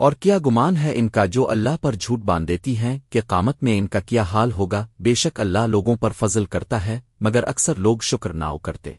اور کیا گمان ہے ان کا جو اللہ پر جھوٹ باندھ دیتی ہیں کہ قامت میں ان کا کیا حال ہوگا؟ بے شک اللہ لوگوں پر فضل کرتا ہے، مگر اکثر لوگ شکر ناؤ کرتے۔